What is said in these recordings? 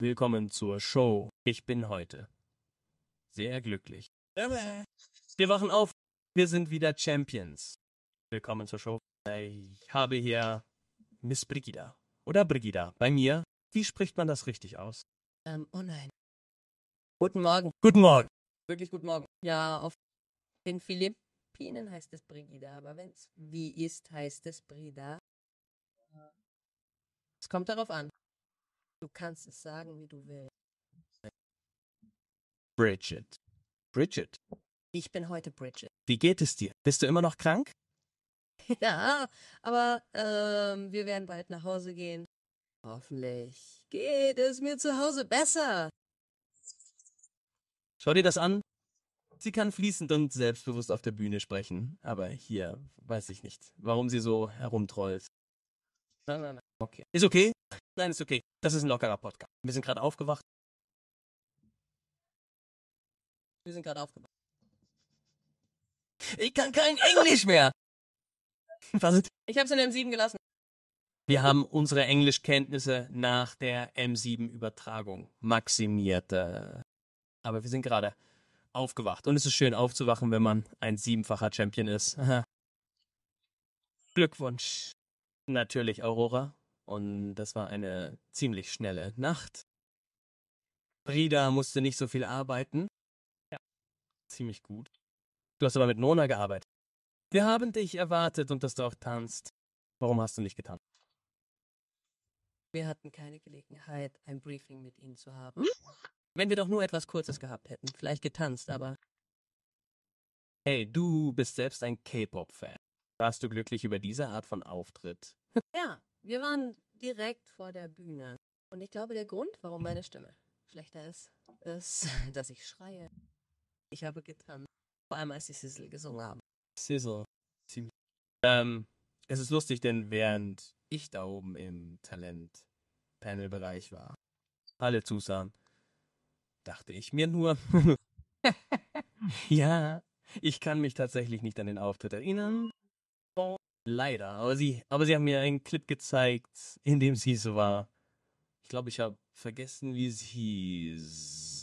Willkommen zur Show. Ich bin heute sehr glücklich. Wir wachen auf. Wir sind wieder Champions. Willkommen zur Show. Ich habe hier Miss Brigida. Oder Brigida. Bei mir. Wie spricht man das richtig aus? Ähm, oh nein. Guten Morgen. Guten Morgen. Wirklich guten Morgen. Ja, auf den Philippinen heißt es Brigida, aber wenn es wie ist, heißt es Brida. Es kommt darauf an. Du kannst es sagen, wie du willst. Bridget. Bridget. Ich bin heute Bridget. Wie geht es dir? Bist du immer noch krank? ja, aber ähm, wir werden bald nach Hause gehen. Hoffentlich geht es mir zu Hause besser. Schau dir das an. Sie kann fließend und selbstbewusst auf der Bühne sprechen, aber hier weiß ich nicht, warum sie so herumtrollt. Nein, nein, nein. Okay. Ist okay? Nein, ist okay. Das ist ein lockerer Podcast. Wir sind gerade aufgewacht. Wir sind gerade aufgewacht. Ich kann kein Englisch mehr. Was ist? Ich hab's in der M7 gelassen. Wir haben unsere Englischkenntnisse nach der M7-Übertragung maximiert. äh, Aber wir sind gerade aufgewacht. Und es ist schön aufzuwachen, wenn man ein siebenfacher Champion ist. Glückwunsch. Natürlich, Aurora. Und das war eine ziemlich schnelle Nacht. Brida musste nicht so viel arbeiten. Ja, ziemlich gut. Du hast aber mit Nona gearbeitet. Wir haben dich erwartet und dass du auch tanzt. Warum hast du nicht getan? Wir hatten keine Gelegenheit, ein Briefing mit ihnen zu haben. Wenn wir doch nur etwas Kurzes gehabt hätten. Vielleicht getanzt, aber Hey, du bist selbst ein K-Pop-Fan. Warst du glücklich über diese Art von Auftritt? ja, wir waren direkt vor der Bühne. Und ich glaube, der Grund, warum meine Stimme schlechter ist, ist, dass ich schreie. Ich habe getanzt. Vor allem, als die Sizzle gesungen haben. Sizzle. Ziemlich. Ähm, es ist lustig, denn während ich da oben im Talent-Panel-Bereich war, alle zusahen, dachte ich mir nur, ja, ich kann mich tatsächlich nicht an den Auftritt erinnern. Leider. Aber sie, aber sie haben mir einen Clip gezeigt, in dem sie so war. Ich glaube, ich habe vergessen, wie sie hieß.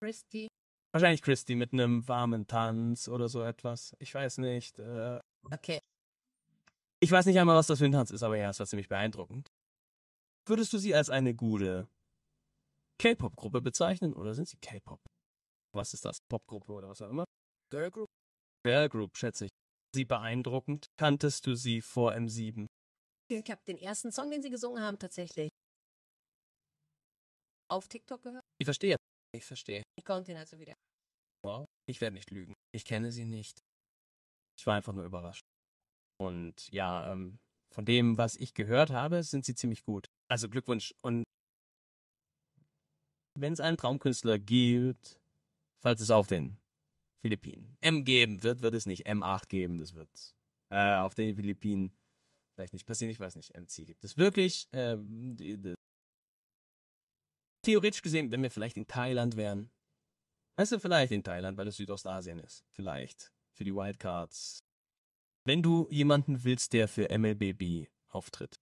Christy. Wahrscheinlich Christy mit einem warmen Tanz oder so etwas. Ich weiß nicht. Äh, Okay. ich weiß nicht einmal, was das für ein Tanz ist, aber ja, es war ziemlich beeindruckend. Würdest du sie als eine gute K-Pop-Gruppe bezeichnen oder sind sie K-Pop? Was ist das? Popgruppe oder was auch immer? Girl Group. Girl Group, schätze ich. Sie beeindruckend. Kanntest du sie vor M7? Ich habe den ersten Song, den sie gesungen haben, tatsächlich auf TikTok gehört. Ich verstehe. Ich verstehe. Ich konnte ihn also wieder. Wow. Ich werde nicht lügen. Ich kenne sie nicht. Ich war einfach nur überrascht. Und ja, ähm, von dem, was ich gehört habe, sind sie ziemlich gut. Also Glückwunsch. Und wenn es einen Traumkünstler gibt, falls es auf den Philippinen M geben wird, wird es nicht M8 geben. Das wird äh, auf den Philippinen vielleicht nicht passieren. Ich weiß nicht. MC gibt es wirklich. Ähm, die, die, theoretisch gesehen, wenn wir vielleicht in Thailand wären, also vielleicht in Thailand, weil es Südostasien ist. Vielleicht. Für die Wildcards. Wenn du jemanden willst, der für MLBB auftritt.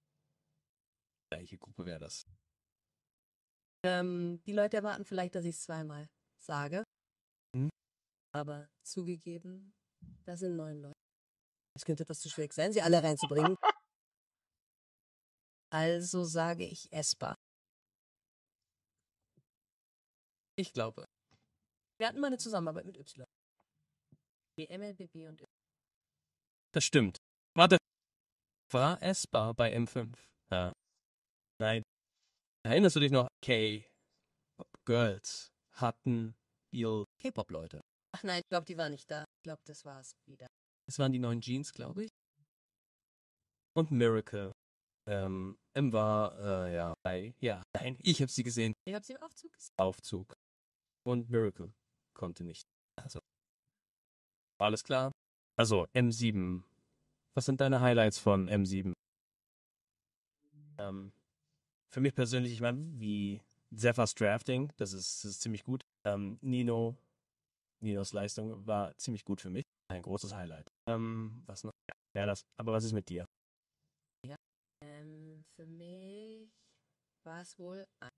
Welche Gruppe wäre das? Ähm, die Leute erwarten vielleicht, dass ich es zweimal sage. Aber zugegeben, das sind neun Leute. Es könnte etwas zu schwierig sein, sie alle reinzubringen. Also sage ich Espa. Ich glaube. Wir hatten mal eine Zusammenarbeit mit Y. Die MLBB und Y. Das stimmt. Warte. War essbar bei M5? Ja. Nein. Erinnerst du dich noch? K-Girls hatten ihr K-Pop-Leute. Ach nein, ich glaube, die war nicht da. Ich glaube, das war's wieder. Es waren die neuen Jeans, glaube ich. Und Miracle. Ähm, M war, äh, ja, bei, ja, nein, ich habe sie gesehen. Ich habe sie im Aufzug gesehen. Aufzug. Und Miracle konnte nicht. Also. Alles klar. Also, M7. Was sind deine Highlights von M7? Ähm, für mich persönlich, ich meine, wie Zephyr's Drafting, das ist, das ist ziemlich gut. Ähm, Nino, Ninos Leistung war ziemlich gut für mich. Ein großes Highlight. Ähm, was noch? Ja, das. Aber was ist mit dir? Ähm, für mich war es wohl ein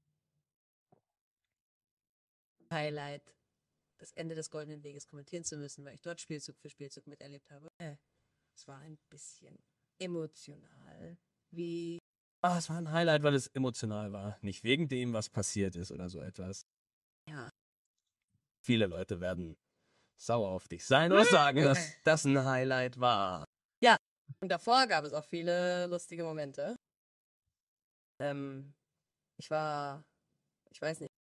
Highlight, das Ende des Goldenen Weges kommentieren zu müssen, weil ich dort Spielzug für Spielzug miterlebt habe. Äh, es war ein bisschen emotional, wie Ah, es war ein Highlight, weil es emotional war. Nicht wegen dem, was passiert ist oder so etwas. Ja. Viele Leute werden sauer auf dich sein oder sagen, dass das ein Highlight war. Und davor gab es auch viele lustige Momente. Ähm, ich war, ich weiß nicht,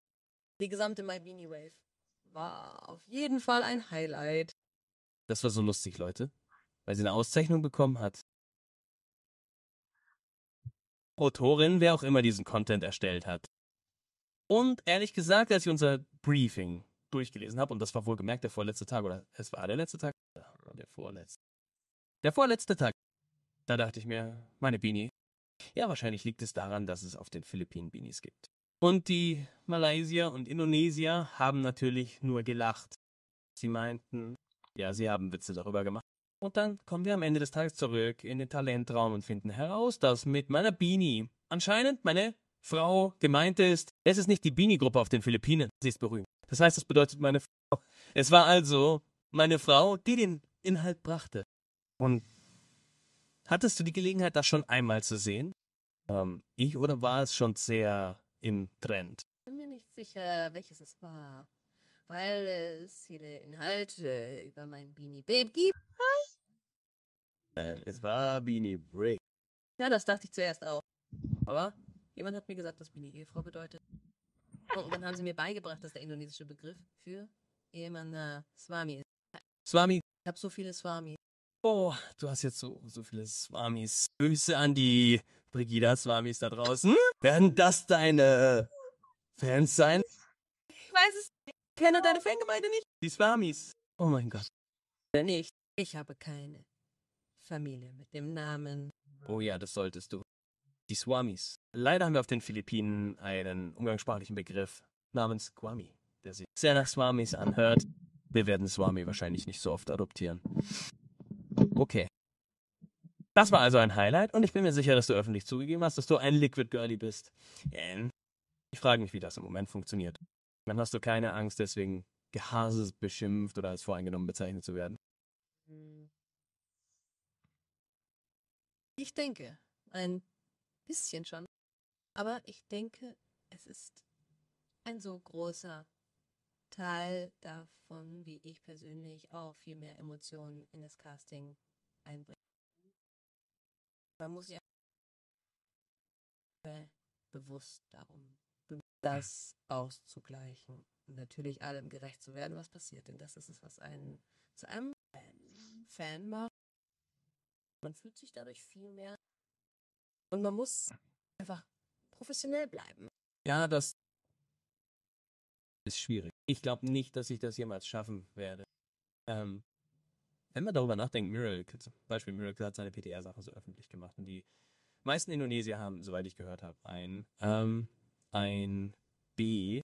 die gesamte My Beanie Wave war auf jeden Fall ein Highlight. Das war so lustig, Leute. Weil sie eine Auszeichnung bekommen hat. Autorin, wer auch immer diesen Content erstellt hat. Und ehrlich gesagt, als ich unser Briefing durchgelesen habe, und das war wohl gemerkt der vorletzte Tag, oder es war der letzte Tag, der vorletzte. Der vorletzte Tag. Da dachte ich mir, meine Beanie. Ja, wahrscheinlich liegt es daran, dass es auf den Philippinen Beanies gibt. Und die Malaysier und Indonesier haben natürlich nur gelacht. Sie meinten, ja, sie haben Witze darüber gemacht. Und dann kommen wir am Ende des Tages zurück in den Talentraum und finden heraus, dass mit meiner Beanie anscheinend meine Frau gemeint ist. Es ist nicht die Beanie-Gruppe auf den Philippinen, sie ist berühmt. Das heißt, das bedeutet meine Frau. Es war also meine Frau, die den Inhalt brachte. Und hattest du die Gelegenheit, das schon einmal zu sehen? Ähm, ich oder war es schon sehr im Trend? bin mir nicht sicher, welches es war. Weil es viele Inhalte über mein Beanie Babe gibt. Äh, es war Beanie Break. Ja, das dachte ich zuerst auch. Aber jemand hat mir gesagt, dass Beanie Ehefrau bedeutet. Und dann haben sie mir beigebracht, dass der indonesische Begriff für Ehemann äh, Swami ist. Swami, Ich habe so viele Swami. oh, du hast jetzt so, so viele Swamis. Grüße an die Brigida Swamis da draußen. Werden das deine Fans sein? Ich weiß es nicht. Ich kenne deine Fangemeinde nicht. Die Swamis. Oh mein Gott. Nicht. Ich habe keine Familie mit dem Namen. Oh ja, das solltest du. Die Swamis. Leider haben wir auf den Philippinen einen umgangssprachlichen Begriff namens Kwami, der sich sehr nach Swamis anhört. Wir werden Swami wahrscheinlich nicht so oft adoptieren. Okay. Das war also ein Highlight und ich bin mir sicher, dass du öffentlich zugegeben hast, dass du ein Liquid Girlie bist. Ähm, ich frage mich, wie das im Moment funktioniert. Dann hast du keine Angst, deswegen gehaselt, beschimpft oder als voreingenommen bezeichnet zu werden. Ich denke, ein bisschen schon. Aber ich denke, es ist ein so großer Teil davon, wie ich persönlich auch viel mehr Emotionen in das Casting einbringe. Man muss ja be- bewusst darum bemühen, das auszugleichen und natürlich allem gerecht zu werden, was passiert. Denn das ist es, was einen zu einem Fan macht. Man fühlt sich dadurch viel mehr und man muss einfach professionell bleiben. Ja, das ist schwierig. Ich glaube nicht, dass ich das jemals schaffen werde. Ähm, wenn man darüber nachdenkt, Miracle, zum Beispiel Miracle hat seine PTR-Sachen so öffentlich gemacht und die meisten Indonesier haben, soweit ich gehört habe, ein, ähm, ein B,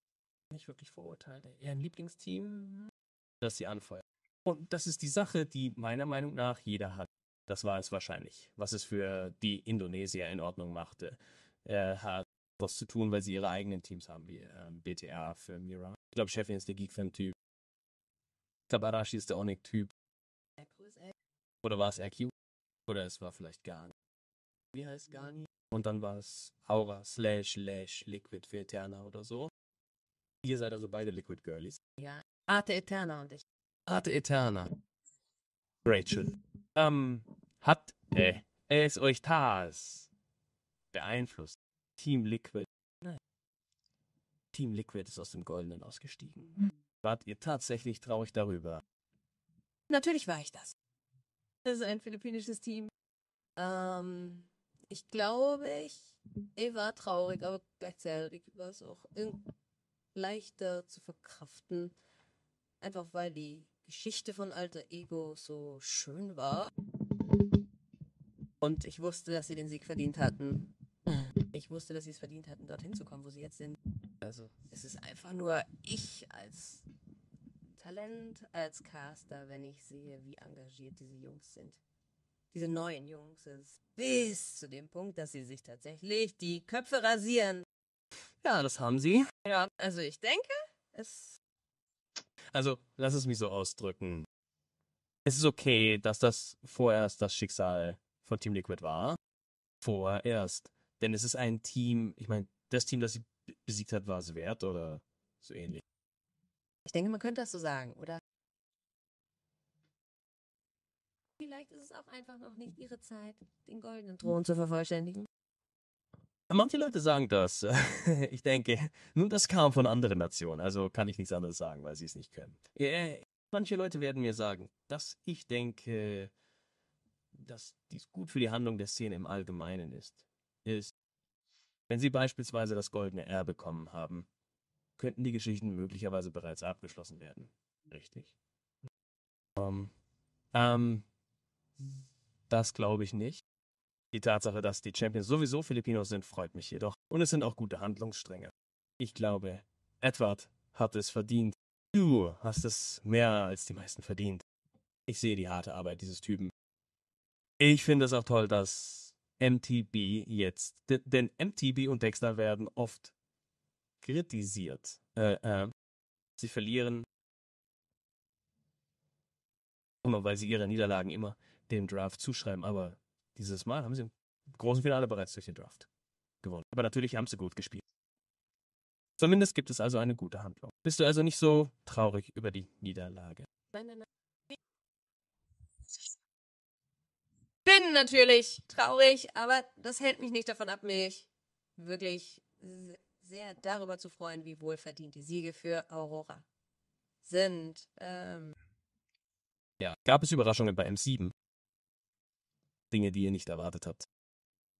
nicht wirklich Vorurteile, eher ein Lieblingsteam, das sie anfeuert. Und das ist die Sache, die meiner Meinung nach jeder hat. Das war es wahrscheinlich, was es für die Indonesier in Ordnung machte. Er hat was zu tun, weil sie ihre eigenen Teams haben, wie ähm, BTA für Mira. Ich glaube, Chefin ist der Geek-Fam-Typ. Tabarashi ist der Onic-Typ. Oder war es RQ? Oder es war vielleicht Garni. Wie heißt Garni? Und dann war es Aura slash Lash Liquid für Eterna oder so. Ihr seid also beide Liquid Girlies. Ja, Arte Eterna und ich. Arte Eterna. Rachel. Ähm, hat äh, es euch das beeinflusst? Team Liquid. Nein. Team Liquid ist aus dem Goldenen ausgestiegen. Wart ihr tatsächlich traurig darüber? Natürlich war ich das. Das ist ein philippinisches Team. Ähm, ich glaube, ich, ich war traurig, aber gleichzeitig war es auch irg- leichter zu verkraften. Einfach weil die Geschichte von Alter Ego so schön war. Und ich wusste, dass sie den Sieg verdient hatten. Ich wusste, dass sie es verdient hatten, dorthin zu kommen, wo sie jetzt sind. Also, es ist einfach nur ich als Talent, als Caster, wenn ich sehe, wie engagiert diese Jungs sind. Diese neuen Jungs ist bis zu dem Punkt, dass sie sich tatsächlich die Köpfe rasieren. Ja, das haben sie. Ja, also ich denke, es Also, lass es mich so ausdrücken. Es ist okay, dass das vorerst das Schicksal von Team Liquid war. Vorerst. Denn es ist ein Team, ich meine, das Team, das sie besiegt hat, war es wert oder so ähnlich. Ich denke, man könnte das so sagen, oder? Vielleicht ist es auch einfach noch nicht ihre Zeit, den goldenen Thron zu vervollständigen. Manche Leute sagen das. Ich denke, nun, das kam von anderen Nationen, also kann ich nichts anderes sagen, weil sie es nicht können. Manche Leute werden mir sagen, dass ich denke, dass dies gut für die Handlung der Szene im Allgemeinen ist. Ist, wenn sie beispielsweise das goldene R bekommen haben, könnten die Geschichten möglicherweise bereits abgeschlossen werden. Richtig? Um, ähm, das glaube ich nicht. Die Tatsache, dass die Champions sowieso Filipinos sind, freut mich jedoch. Und es sind auch gute Handlungsstränge. Ich glaube, Edward hat es verdient. Du hast es mehr als die meisten verdient. Ich sehe die harte Arbeit dieses Typen. Ich finde es auch toll, dass MTB jetzt, denn MTB und Dexter werden oft kritisiert. Äh, äh, sie verlieren immer, weil sie ihre Niederlagen immer dem Draft zuschreiben, aber dieses Mal haben sie im großen Finale bereits durch den Draft gewonnen. Aber natürlich haben sie gut gespielt. Zumindest gibt es also eine gute Handlung. Bist du also nicht so traurig über die Niederlage? Bin natürlich traurig, aber das hält mich nicht davon ab, mich wirklich sehr darüber zu freuen, wie wohlverdient die Siege für Aurora sind. Ähm ja, gab es Überraschungen bei M7? Dinge, die ihr nicht erwartet habt.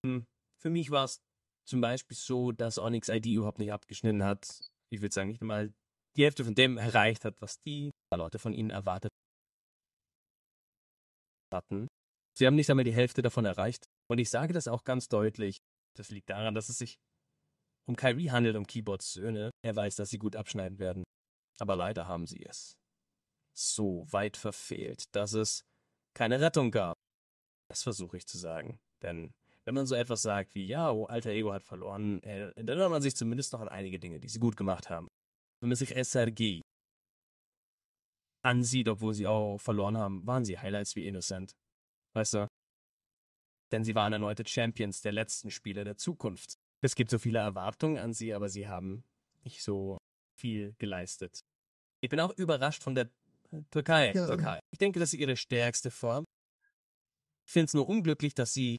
Hm, für mich war es zum Beispiel so, dass Onyx ID überhaupt nicht abgeschnitten hat. Ich würde sagen, nicht einmal die Hälfte von dem erreicht hat, was die Leute von ihnen erwartet hatten. Sie haben nicht einmal die Hälfte davon erreicht. Und ich sage das auch ganz deutlich. Das liegt daran, dass es sich um Kyrie handelt, um Keyboards Söhne. Er weiß, dass sie gut abschneiden werden. Aber leider haben sie es so weit verfehlt, dass es keine Rettung gab. Das versuche ich zu sagen. Denn wenn man so etwas sagt wie, ja, oh, alter Ego hat verloren, äh, erinnert man sich zumindest noch an einige Dinge, die sie gut gemacht haben. Wenn man sich SRG ansieht, obwohl sie auch verloren haben, waren sie Highlights wie Innocent. Weißt du? Denn sie waren erneute Champions der letzten Spiele der Zukunft. Es gibt so viele Erwartungen an sie, aber sie haben nicht so viel geleistet. Ich bin auch überrascht von der Türkei. Ja. Türkei. Ich denke, das ist ihre stärkste Form. Ich finde es nur unglücklich, dass sie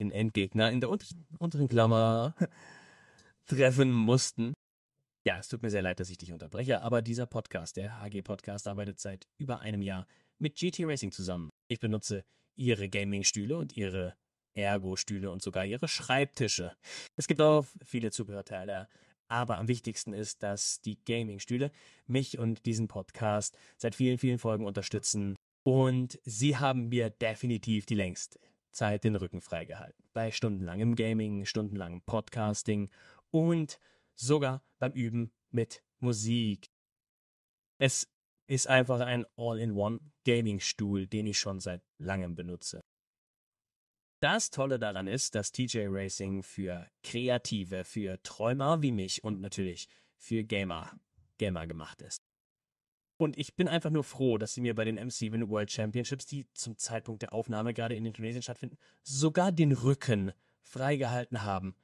den Endgegner in der unteren Klammer treffen mussten. Ja, es tut mir sehr leid, dass ich dich unterbreche, aber dieser Podcast, der HG-Podcast, arbeitet seit über einem Jahr mit GT Racing zusammen. Ich benutze ihre Gaming-Stühle und ihre Ergo-Stühle und sogar ihre Schreibtische. Es gibt auch viele Zubehörteile, aber am wichtigsten ist, dass die Gaming-Stühle mich und diesen Podcast seit vielen, vielen Folgen unterstützen und sie haben mir definitiv die längste Zeit den Rücken freigehalten. Bei stundenlangem Gaming, stundenlangem Podcasting und sogar beim Üben mit Musik. Es ist einfach ein All-in-One Gaming-Stuhl, den ich schon seit langem benutze. Das Tolle daran ist, dass TJ Racing für Kreative, für Träumer wie mich und natürlich für Gamer, Gamer gemacht ist. Und ich bin einfach nur froh, dass sie mir bei den M7 World Championships, die zum Zeitpunkt der Aufnahme gerade in Indonesien stattfinden, sogar den Rücken freigehalten haben.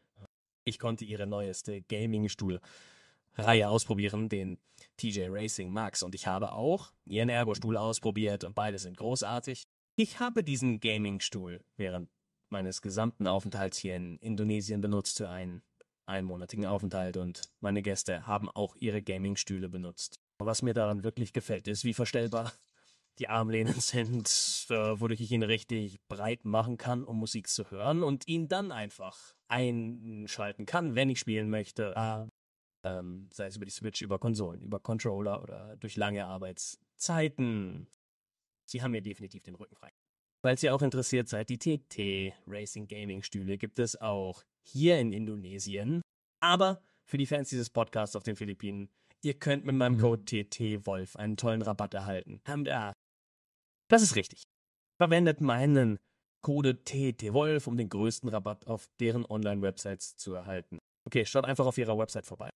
Ich konnte ihre neueste Gaming-Stuhl-Reihe ausprobieren, den TJ Racing Max. Und ich habe auch ihren Ergo-Stuhl ausprobiert und beide sind großartig. Ich habe diesen Gaming-Stuhl während meines gesamten Aufenthalts hier in Indonesien benutzt für einen einmonatigen Aufenthalt und meine Gäste haben auch ihre Gaming-Stühle benutzt. Was mir daran wirklich gefällt, ist, wie verstellbar die Armlehnen sind, äh, wodurch ich ihn richtig breit machen kann, um Musik zu hören und ihn dann einfach einschalten kann, wenn ich spielen möchte. Ah. Ähm, sei es über die Switch, über Konsolen, über Controller oder durch lange Arbeitszeiten. Sie haben mir definitiv den Rücken frei. Falls ihr auch interessiert seid, die TT Racing Gaming Stühle gibt es auch hier in Indonesien. Aber für die Fans dieses Podcasts auf den Philippinen Ihr könnt mit meinem mhm. Code TTWolf einen tollen Rabatt erhalten. Das ist richtig. Verwendet meinen Code TTWolf, um den größten Rabatt auf deren Online-Websites zu erhalten. Okay, schaut einfach auf ihrer Website vorbei.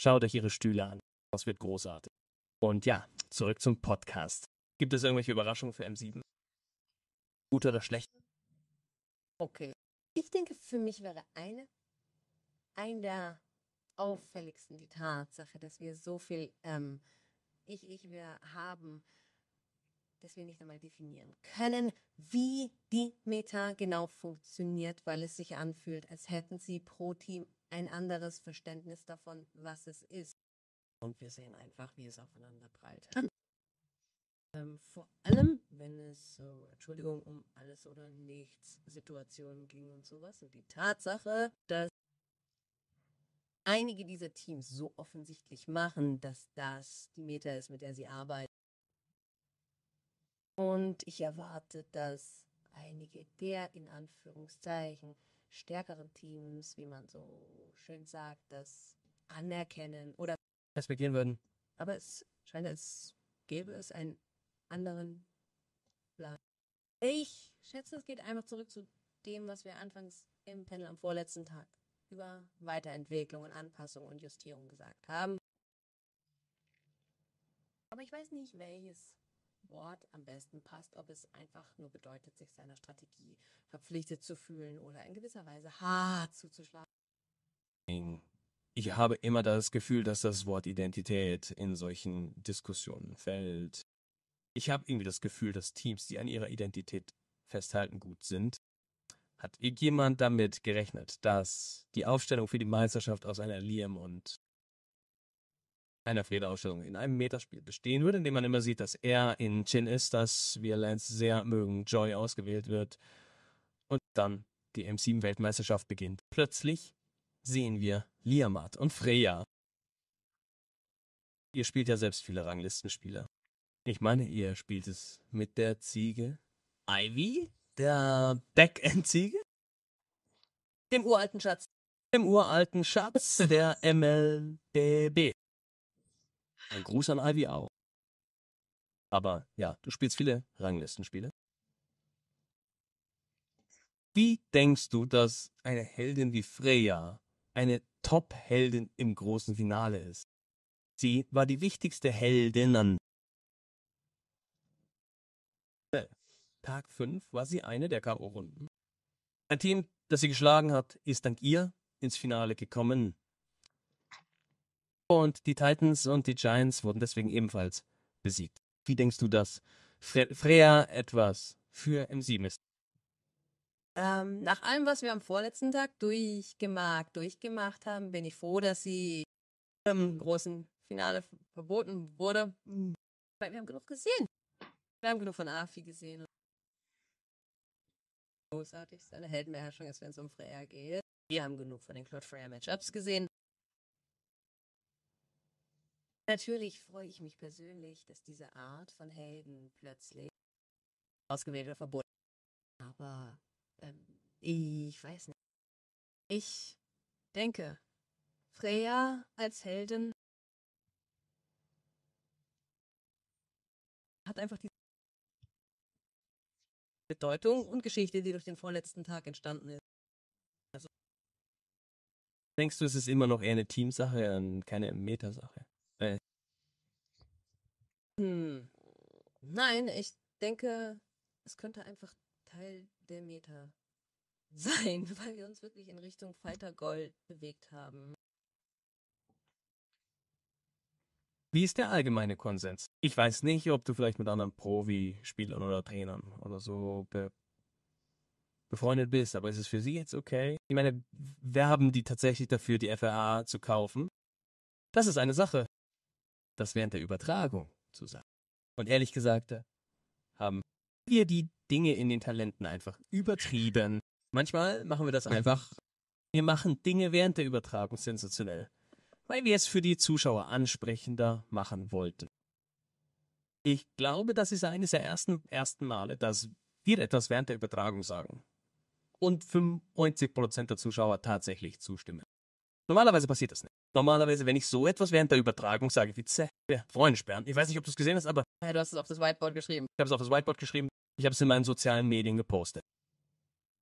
Schaut euch ihre Stühle an. Das wird großartig. Und ja, zurück zum Podcast. Gibt es irgendwelche Überraschungen für M7? Gut oder schlecht? Okay. Ich denke, für mich wäre eine, ein der auffälligsten die Tatsache, dass wir so viel ähm, Ich, Ich, wir haben, dass wir nicht einmal definieren können, wie die Meta genau funktioniert, weil es sich anfühlt, als hätten sie pro Team ein anderes Verständnis davon, was es ist. Und wir sehen einfach, wie es aufeinander prallt. Ähm, vor allem, wenn es so, Entschuldigung, um alles oder nichts Situationen ging und sowas. Und die Tatsache, dass einige dieser Teams so offensichtlich machen, dass das die Meta ist, mit der sie arbeiten. Und ich erwarte, dass einige der in Anführungszeichen stärkeren Teams, wie man so schön sagt, das anerkennen oder respektieren würden. Aber es scheint, als gäbe es einen anderen Plan. Ich schätze, es geht einfach zurück zu dem, was wir anfangs im Panel am vorletzten Tag über Weiterentwicklung und Anpassung und Justierung gesagt haben. Aber ich weiß nicht, welches Wort am besten passt, ob es einfach nur bedeutet, sich seiner Strategie verpflichtet zu fühlen oder in gewisser Weise hart zuzuschlagen. Ich habe immer das Gefühl, dass das Wort Identität in solchen Diskussionen fällt. Ich habe irgendwie das Gefühl, dass Teams, die an ihrer Identität festhalten, gut sind. Hat irgendjemand damit gerechnet, dass die Aufstellung für die Meisterschaft aus einer Liam und einer Frieda-Ausstellung in einem Metaspiel bestehen würde, indem man immer sieht, dass er in Chin ist, dass wir Lance sehr mögen, Joy ausgewählt wird und dann die M7-Weltmeisterschaft beginnt. Plötzlich sehen wir Liamat und Freya. Ihr spielt ja selbst viele Ranglistenspiele. Ich meine, ihr spielt es mit der Ziege Ivy, der Backend-Ziege, dem uralten Schatz, dem uralten Schatz der MLBB. Ein Gruß an Ivy auch. Aber ja, du spielst viele Ranglistenspiele. Wie denkst du, dass eine Heldin wie Freya eine Top-Heldin im großen Finale ist? Sie war die wichtigste Heldin an Tag 5 war sie eine der K.O.-Runden. Ein Team, das sie geschlagen hat, ist dank ihr ins Finale gekommen. Und die Titans und die Giants wurden deswegen ebenfalls besiegt. Wie denkst du, dass Fre Freya etwas für M7 ist? Ähm, nach allem, was wir am vorletzten Tag durchgemacht, durchgemacht haben, bin ich froh, dass sie im großen Finale verboten wurde. Weil wir haben genug gesehen. Wir haben genug von Afi gesehen. Großartig, seine Heldenbeherrschung ist, wenn es um Freya geht. Wir haben genug von den Claude Freya Matchups gesehen. Natürlich freue ich mich persönlich, dass diese Art von Helden plötzlich ausgewählt oder verboten. Aber ähm, ich weiß nicht. Ich denke, Freya als Heldin hat einfach die Bedeutung und Geschichte, die durch den vorletzten Tag entstanden ist. Also Denkst du, es ist immer noch eher eine Teamsache und keine Metasache? Äh. Hm. Nein, ich denke, es könnte einfach Teil der Meta sein, weil wir uns wirklich in Richtung Fighter Gold bewegt haben. Wie ist der allgemeine Konsens? Ich weiß nicht, ob du vielleicht mit anderen Profi-Spielern oder Trainern oder so be befreundet bist, aber ist es für sie jetzt okay? Ich meine, werben die tatsächlich dafür, die FRA zu kaufen? Das ist eine Sache. Das während der Übertragung zu sagen. Und ehrlich gesagt, äh, haben wir die Dinge in den Talenten einfach übertrieben. Manchmal machen wir das einfach. Wir machen Dinge während der Übertragung sensationell weil wir es für die Zuschauer ansprechender machen wollten. Ich glaube, das ist eines der ersten, ersten Male, dass wir etwas während der Übertragung sagen. Und 95% der Zuschauer tatsächlich zustimmen. Normalerweise passiert das nicht. Normalerweise, wenn ich so etwas während der Übertragung sage, wie zäh, Freunde sperren. Ich weiß nicht, ob du es gesehen hast, aber. Ja, du hast es auf das Whiteboard geschrieben. Ich habe es auf das Whiteboard geschrieben. Ich habe es in meinen sozialen Medien gepostet.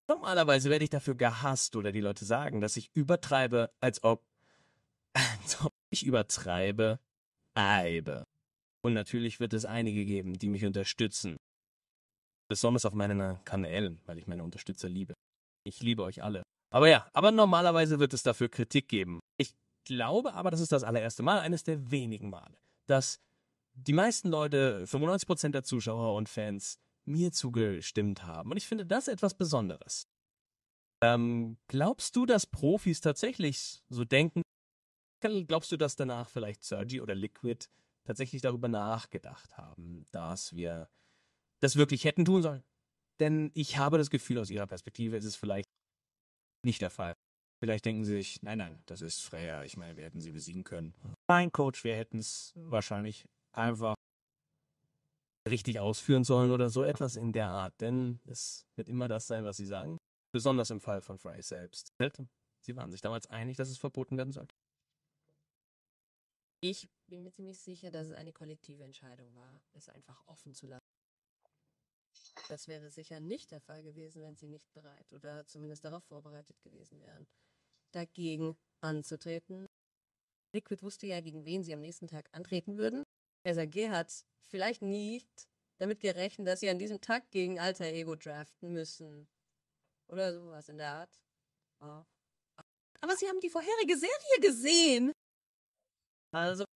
Normalerweise werde ich dafür gehasst oder die Leute sagen, dass ich übertreibe, als ob ich übertreibe. Eibe. Und natürlich wird es einige geben, die mich unterstützen. Besonders auf meinen Kanälen, weil ich meine Unterstützer liebe. Ich liebe euch alle. Aber ja, aber normalerweise wird es dafür Kritik geben. Ich glaube aber, das ist das allererste Mal, eines der wenigen Male, dass die meisten Leute, 95% der Zuschauer und Fans, mir zugestimmt haben. Und ich finde das etwas Besonderes. Ähm, glaubst du, dass Profis tatsächlich so denken? Glaubst du, dass danach vielleicht Sergi oder Liquid tatsächlich darüber nachgedacht haben, dass wir das wirklich hätten tun sollen? Denn ich habe das Gefühl, aus ihrer Perspektive ist es vielleicht nicht der Fall. Vielleicht denken sie sich, nein, nein, das ist Freya. Ich meine, wir hätten sie besiegen können. Nein, Coach, wir hätten es wahrscheinlich einfach richtig ausführen sollen oder so etwas in der Art. Denn es wird immer das sein, was sie sagen. Besonders im Fall von Fry selbst. Sie waren sich damals einig, dass es verboten werden sollte. Ich bin mir ziemlich sicher, dass es eine kollektive Entscheidung war, es einfach offen zu lassen. Das wäre sicher nicht der Fall gewesen, wenn sie nicht bereit oder zumindest darauf vorbereitet gewesen wären, dagegen anzutreten. Liquid wusste ja, gegen wen sie am nächsten Tag antreten würden. SAG hat vielleicht nicht damit gerechnet, dass sie an diesem Tag gegen Alter Ego draften müssen. Oder sowas in der Art. Oh. Aber sie haben die vorherige Serie gesehen. Also.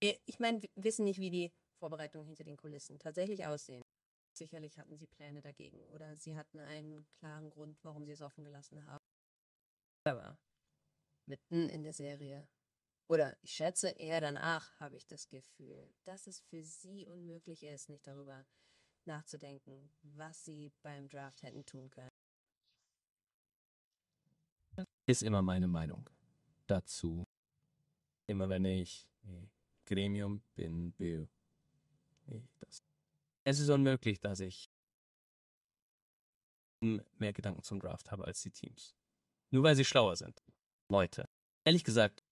Ich meine, wir wissen nicht, wie die Vorbereitungen hinter den Kulissen tatsächlich aussehen. Sicherlich hatten sie Pläne dagegen oder sie hatten einen klaren Grund, warum sie es offen gelassen haben. Aber mitten in der Serie oder ich schätze eher danach habe ich das Gefühl, dass es für sie unmöglich ist, nicht darüber nachzudenken, was sie beim Draft hätten tun können. Ist immer meine Meinung dazu. Immer wenn ich Gremium bin, bin ich das. Es ist unmöglich, dass ich mehr Gedanken zum Draft habe als die Teams. Nur weil sie schlauer sind. Leute. Ehrlich gesagt,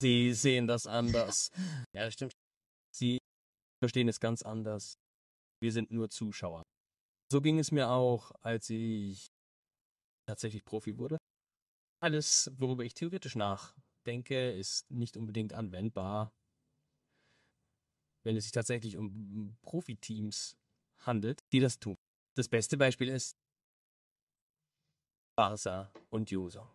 sie sehen das anders. ja, das stimmt. Sie verstehen es ganz anders. Wir sind nur Zuschauer. So ging es mir auch, als ich tatsächlich Profi wurde. Alles, worüber ich theoretisch nachdenke, ist nicht unbedingt anwendbar, wenn es sich tatsächlich um Profiteams handelt, die das tun. Das beste Beispiel ist Barca und Yusong.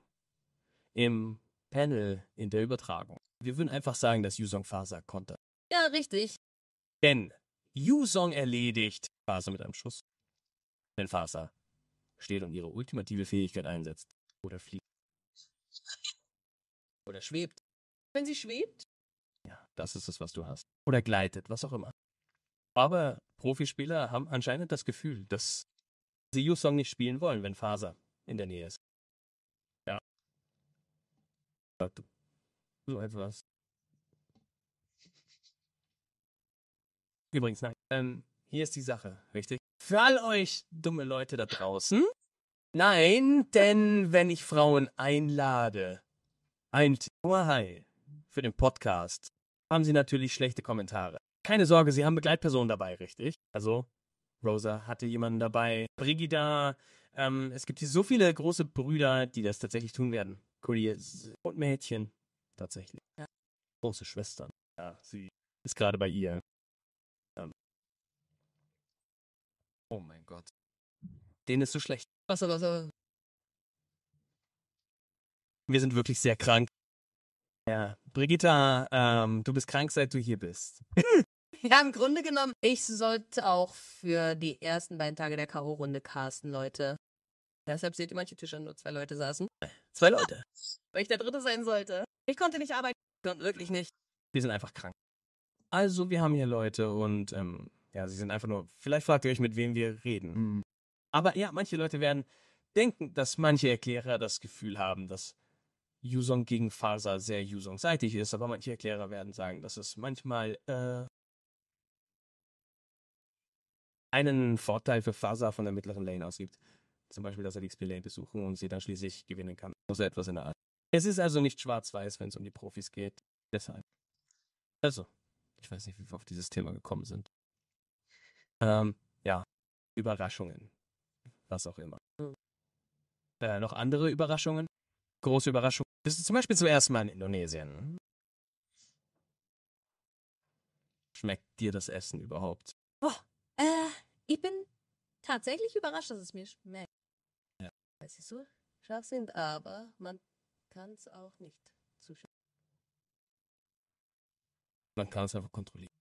Im Panel in der Übertragung. Wir würden einfach sagen, dass Yusong Faser konnte. Ja, richtig. Denn Yusong erledigt Faser mit einem Schuss. Wenn Faser steht und ihre ultimative Fähigkeit einsetzt. Oder fliegt. Oder schwebt. Wenn sie schwebt? Ja, das ist es, was du hast. Oder gleitet, was auch immer. Aber Profispieler haben anscheinend das Gefühl, dass sie Yusong nicht spielen wollen, wenn Faser in der Nähe ist. Ja. So etwas. Übrigens, nein. Ähm, hier ist die Sache, richtig? Für all euch dumme Leute da draußen. Nein, denn wenn ich Frauen einlade, ein Hi für den Podcast, haben sie natürlich schlechte Kommentare. Keine Sorge, sie haben Begleitpersonen dabei, richtig? Also, Rosa hatte jemanden dabei, Brigida, ähm, es gibt hier so viele große Brüder, die das tatsächlich tun werden. Kuriers und Mädchen, tatsächlich. Ja. Große Schwestern. Ja, sie ist gerade bei ihr. Ähm. Oh mein Gott. Denen ist so schlecht. Wasser, Wasser. Wir sind wirklich sehr krank. Ja, Brigitta, ähm, du bist krank, seit du hier bist. ja, im Grunde genommen, ich sollte auch für die ersten beiden Tage der K.O.-Runde casten, Leute. Deshalb seht ihr manche Tische, nur zwei Leute saßen. Zwei Leute. Weil ich der Dritte sein sollte. Ich konnte nicht arbeiten. Ich konnte wirklich nicht. Die sind einfach krank. Also, wir haben hier Leute und, ähm, ja, sie sind einfach nur, vielleicht fragt ihr euch, mit wem wir reden. Mhm. Aber ja, manche Leute werden denken, dass manche Erklärer das Gefühl haben, dass Yusong gegen Faser sehr Yusong-seitig ist, aber manche Erklärer werden sagen, dass es manchmal äh, einen Vorteil für Faser von der mittleren Lane ausgibt. Zum Beispiel, dass er die XP-Lane besuchen und sie dann schließlich gewinnen kann. So etwas in der Art. Es ist also nicht schwarz-weiß, wenn es um die Profis geht. Deshalb. Also, ich weiß nicht, wie wir auf dieses Thema gekommen sind. Ähm, ja, Überraschungen was auch immer. Mhm. Äh, noch andere Überraschungen? Große Überraschungen? Bist du zum Beispiel zum ersten Mal in Indonesien? Schmeckt dir das Essen überhaupt? Äh, ich bin tatsächlich überrascht, dass es mir schmeckt. Ja. Weil sie so scharf sind, aber man kann es auch nicht zu scharf. Man kann es einfach kontrollieren.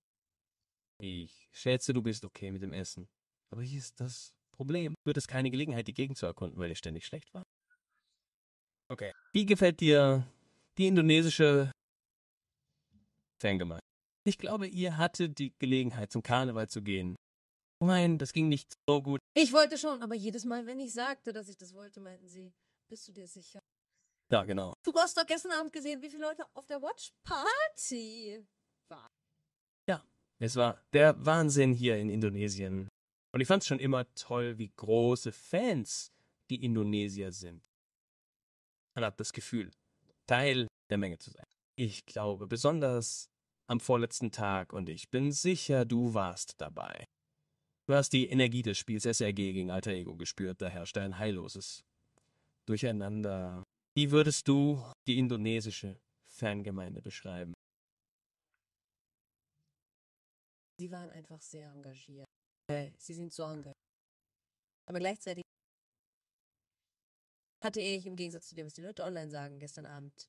Ich schätze, du bist okay mit dem Essen. Aber hier ist das Problem. Du hattest keine Gelegenheit, die Gegend zu erkunden, weil dir ständig schlecht war. Okay. Wie gefällt dir die indonesische Fangemeinde? Ich glaube, ihr hattet die Gelegenheit, zum Karneval zu gehen. Nein, das ging nicht so gut. Ich wollte schon, aber jedes Mal, wenn ich sagte, dass ich das wollte, meinten sie, bist du dir sicher? Ja, genau. Du hast doch gestern Abend gesehen, wie viele Leute auf der Watch Party. Es war der Wahnsinn hier in Indonesien. Und ich fand es schon immer toll, wie große Fans die Indonesier sind. Man hat das Gefühl, Teil der Menge zu sein. Ich glaube, besonders am vorletzten Tag, und ich bin sicher, du warst dabei. Du hast die Energie des Spiels SRG gegen Alter Ego gespürt, da herrschte ein heilloses Durcheinander. Wie würdest du die indonesische Fangemeinde beschreiben? Sie waren einfach sehr engagiert. Äh, sie sind so engagiert. Aber gleichzeitig hatte ich, im Gegensatz zu dem, was die Leute online sagen, gestern Abend,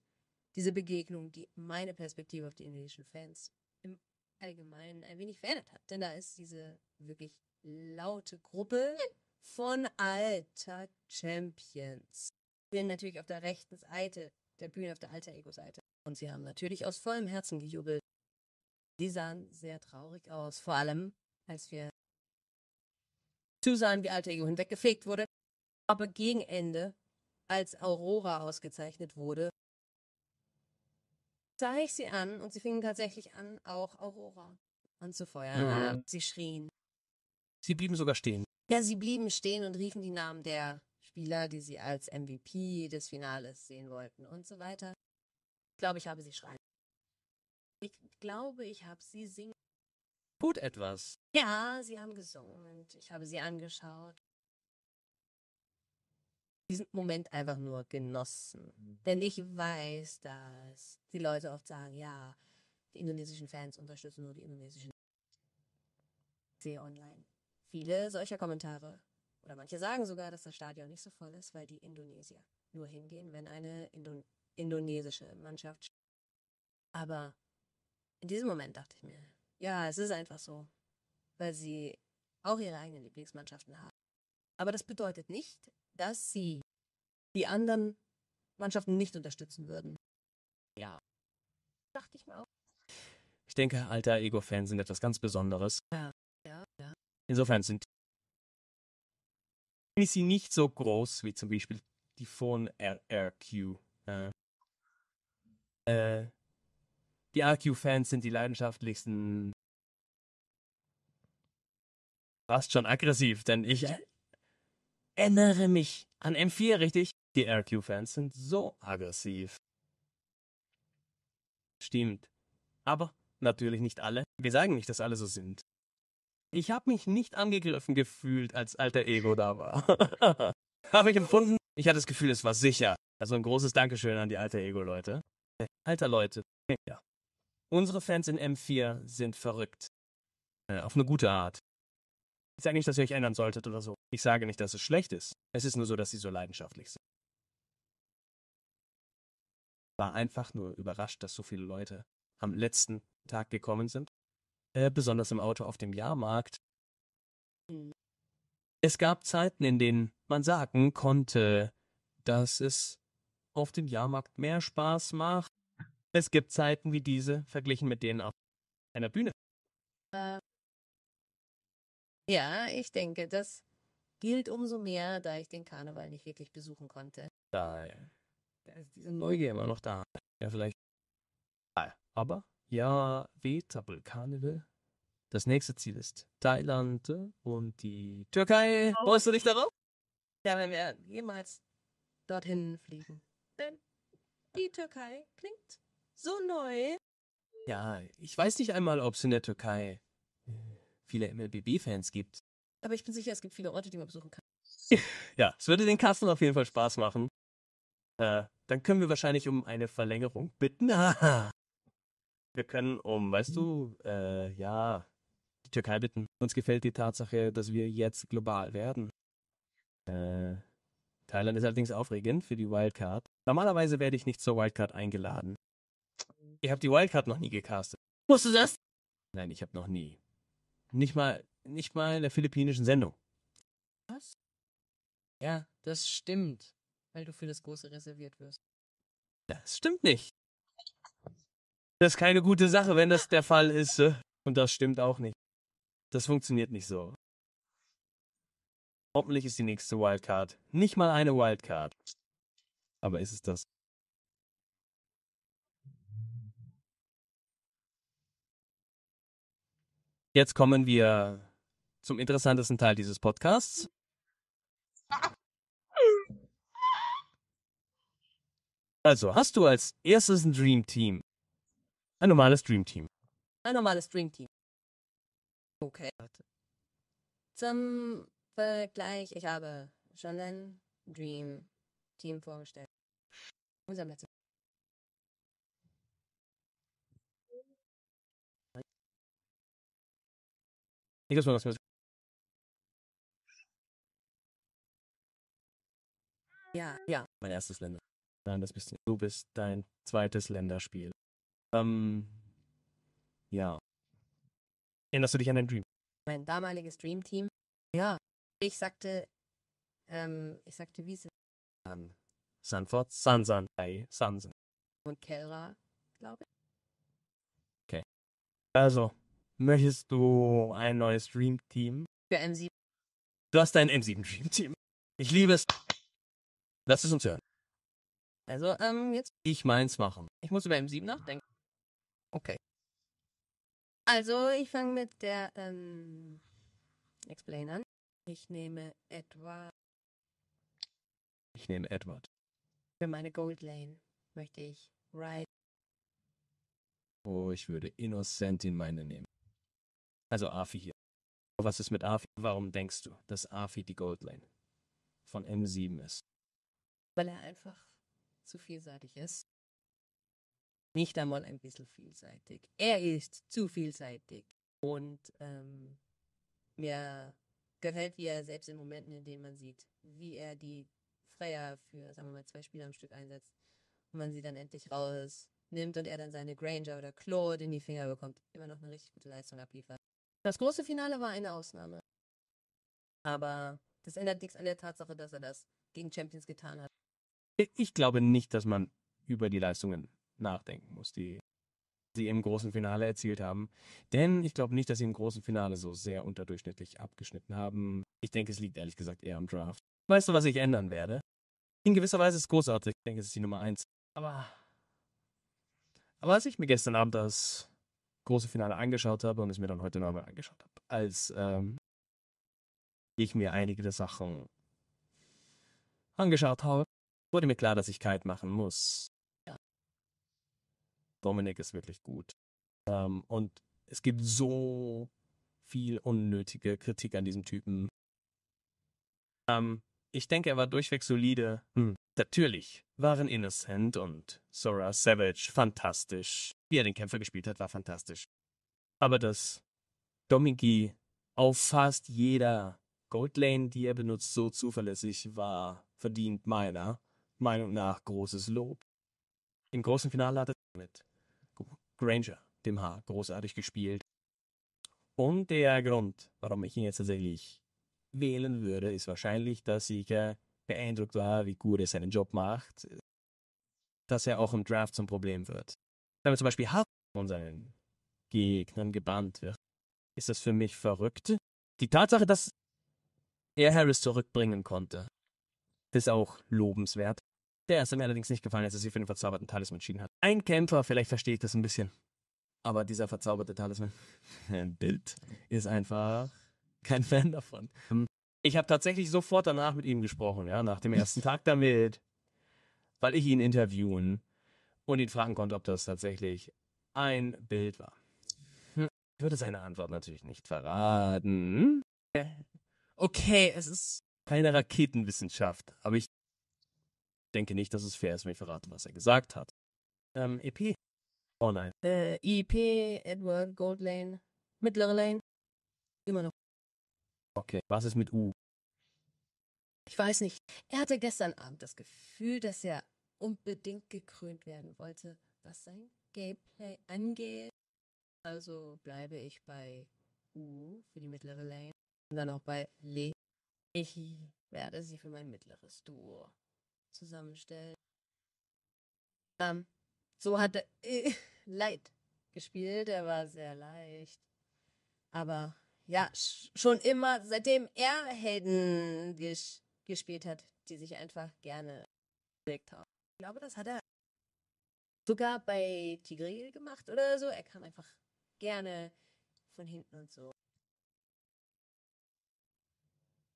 diese Begegnung, die meine Perspektive auf die indonesischen Fans im Allgemeinen ein wenig verändert hat. Denn da ist diese wirklich laute Gruppe von alter Champions. Ich bin natürlich auf der rechten Seite der Bühne, auf der alter Ego-Seite. Und sie haben natürlich aus vollem Herzen gejubelt. Die sahen sehr traurig aus, vor allem als wir zusahen, wie alter Ego hinweggefegt wurde. Aber gegen Ende, als Aurora ausgezeichnet wurde, sah ich sie an und sie fingen tatsächlich an, auch Aurora anzufeuern. Mhm. Sie schrien. Sie blieben sogar stehen. Ja, sie blieben stehen und riefen die Namen der Spieler, die sie als MVP des Finales sehen wollten und so weiter. Ich glaube, ich habe sie schreien. Ich glaube, ich habe sie singen. Tut etwas. Ja, sie haben gesungen und ich habe sie angeschaut. Diesen Moment einfach nur genossen. Denn ich weiß, dass die Leute oft sagen, ja, die indonesischen Fans unterstützen nur die indonesischen. Sehe online viele solcher Kommentare. Oder manche sagen sogar, dass das Stadion nicht so voll ist, weil die Indonesier nur hingehen, wenn eine Indo indonesische Mannschaft. Aber in diesem Moment dachte ich mir, ja, es ist einfach so, weil sie auch ihre eigenen Lieblingsmannschaften haben. Aber das bedeutet nicht, dass sie die anderen Mannschaften nicht unterstützen würden. Ja. Dachte ich mir auch. Ich denke, alter Ego-Fans sind etwas ganz Besonderes. Ja, ja. Insofern sind sie nicht so groß wie zum Beispiel die von RRQ. Äh, äh, die RQ-Fans sind die leidenschaftlichsten, fast schon aggressiv, denn ich erinnere mich an M4, richtig? Die RQ-Fans sind so aggressiv. Stimmt. Aber natürlich nicht alle. Wir sagen nicht, dass alle so sind. Ich habe mich nicht angegriffen gefühlt, als alter Ego da war. habe ich empfunden, ich hatte das Gefühl, es war sicher. Also ein großes Dankeschön an die alter Ego-Leute. Alter Leute, ja. Unsere Fans in M4 sind verrückt. Äh, auf eine gute Art. Ich sage nicht, dass ihr euch ändern solltet oder so. Ich sage nicht, dass es schlecht ist. Es ist nur so, dass sie so leidenschaftlich sind. War einfach nur überrascht, dass so viele Leute am letzten Tag gekommen sind. Äh, besonders im Auto auf dem Jahrmarkt. Mhm. Es gab Zeiten, in denen man sagen konnte, dass es auf dem Jahrmarkt mehr Spaß macht. Es gibt Zeiten wie diese, verglichen mit denen auf einer Bühne. Äh, ja, ich denke, das gilt umso mehr, da ich den Karneval nicht wirklich besuchen konnte. Da, da ist diese Neugier immer noch da. Ja, vielleicht. Aber, ja, Vetabel Carnival. Das nächste Ziel ist Thailand und die Türkei. Freust du dich darauf? Ja, wenn wir jemals dorthin fliegen. Denn die Türkei klingt so neu. Ja, ich weiß nicht einmal, ob es in der Türkei äh, viele MLBB-Fans gibt. Aber ich bin sicher, es gibt viele Orte, die man besuchen kann. Ja, es würde den Kassen auf jeden Fall Spaß machen. Äh, dann können wir wahrscheinlich um eine Verlängerung bitten. Wir können um, weißt du, äh, ja, die Türkei bitten. Uns gefällt die Tatsache, dass wir jetzt global werden. Äh, Thailand ist allerdings aufregend für die Wildcard. Normalerweise werde ich nicht zur Wildcard eingeladen. Ich habe die Wildcard noch nie gecastet. Wusstest du das? Nein, ich habe noch nie. Nicht mal, nicht mal in der philippinischen Sendung. Was? Ja, das stimmt. Weil du für das Große reserviert wirst. Das stimmt nicht. Das ist keine gute Sache, wenn das der Fall ist. äh. Und das stimmt auch nicht. Das funktioniert nicht so. Hoffentlich ist die nächste Wildcard. Nicht mal eine Wildcard. Aber ist es das? Jetzt kommen wir zum interessantesten Teil dieses Podcasts. Also, hast du als erstes ein Dream Team? Ein normales Dream Team. Ein normales Dream Team. Okay. Zum Vergleich, ich habe schon ein Dream Team vorgestellt. Unser letztes. Ich muss mal was Ja, ja. mein erstes Länder. Nein, das bist du. Du bist dein zweites Länderspiel. Ähm, ja. Erinnerst du dich an dein Dream? Mein damaliges Dream Team. Ja. Ich sagte, ähm, ich sagte Wiese An Sanford, Sansan, bei Sansan. und Kelra, glaube ich. Also, möchtest du ein neues Dream Team? Für M7. Du hast dein M7 Dream Team. Ich liebe es. Lass es uns hören. Also, ähm, jetzt. Ich meins machen. Ich muss über M7 nachdenken. Okay. Also, ich fange mit der, ähm, Explain an. Ich nehme etwa Ich nehme Edward. für meine Gold Lane möchte ich Ride. Oh, ich würde Innocentin meine nehmen. Also Afi hier. Was ist mit Afi? Warum denkst du, dass Afi die Goldlane von M7 ist? weil er einfach zu vielseitig ist. Nicht einmal ein bisschen vielseitig. Er ist zu vielseitig. Und ähm, mir gefällt, wie er selbst in Momenten, in denen man sieht, wie er die Freya für, sagen wir mal, zwei Spieler am Stück einsetzt und man sie dann endlich rausnimmt und er dann seine Granger oder Claude in die Finger bekommt, immer noch eine richtig gute Leistung abliefert. Das große Finale war eine Ausnahme. Aber das ändert nichts an der Tatsache, dass er das gegen Champions getan hat. Ich- glaube nicht, dass man über die Leistungen nachdenken muss, die sie im großen Finale erzielt haben. Denn ich glaube nicht, dass sie im großen Finale so sehr unterdurchschnittlich abgeschnitten haben. Ich denke, es liegt ehrlich gesagt eher am Draft. Weißt du, was ich ändern werde? In gewisser Weise ist es großartig. Ich denke, es ist die Nummer eins. Aber, aber als ich mir gestern Abend das große Finale angeschaut habe und es mir dann heute nochmal angeschaut habe, als ähm, ich mir einige der Sachen angeschaut habe, wurde mir klar, dass ich Kite machen muss. Ja. Dominik ist wirklich gut. Ähm, und es gibt so viel unnötige Kritik an diesem Typen. Ähm, ich denke, er war durchweg solide. Hm. Natürlich waren Innocent und Sora Savage fantastisch. Wie er den Kämpfer gespielt hat, war fantastisch. Aber dass Domiki auf fast jeder Goldlane, die er benutzt, so zuverlässig war, verdient meiner Meinung nach großes Lob. Im großen Finale hat er mit Granger, dem Haar, großartig gespielt. Und der Grund, warum ich ihn jetzt tatsächlich wählen würde, ist wahrscheinlich, dass ich äh, beeindruckt war, wie gut er seinen Job macht, dass er auch im Draft zum Problem wird. Wenn man zum Beispiel hart von seinen Gegnern gebannt wird, ist das für mich verrückt. Die Tatsache, dass er Harris zurückbringen konnte, ist auch lobenswert. Der erste mir allerdings nicht gefallen, als er sich für den verzauberten Talisman entschieden hat. Ein Kämpfer, vielleicht verstehe ich das ein bisschen. Aber dieser verzauberte Talisman, ein Bild, ist einfach kein Fan davon. Ich habe tatsächlich sofort danach mit ihm gesprochen, ja, nach dem ersten Tag damit, weil ich ihn interviewen und ihn fragen konnte, ob das tatsächlich ein Bild war. Hm, Ich würde seine Antwort natürlich nicht verraten. Okay, es ist. Keine Raketenwissenschaft, aber ich denke nicht, dass es fair ist, wenn ich verrate, was er gesagt hat. Ähm, EP? Oh nein. Äh, IP, Edward, Gold Lane, mittlere Lane. Immer noch. Okay. Was ist mit U? Ich weiß nicht. Er hatte gestern Abend das Gefühl, dass er unbedingt gekrönt werden wollte, was sein Gameplay angeht. Also bleibe ich bei U für die mittlere Lane. Und dann auch bei Le. Ich werde sie für mein mittleres Duo zusammenstellen. Ähm, so hat er äh, Light gespielt. Er war sehr leicht. Aber ja, sch- schon immer, seitdem er Helden ges gespielt hat, die sich einfach gerne bewegt haben. Ich glaube, das hat er sogar bei Tigreal gemacht oder so. Er kam einfach gerne von hinten und so.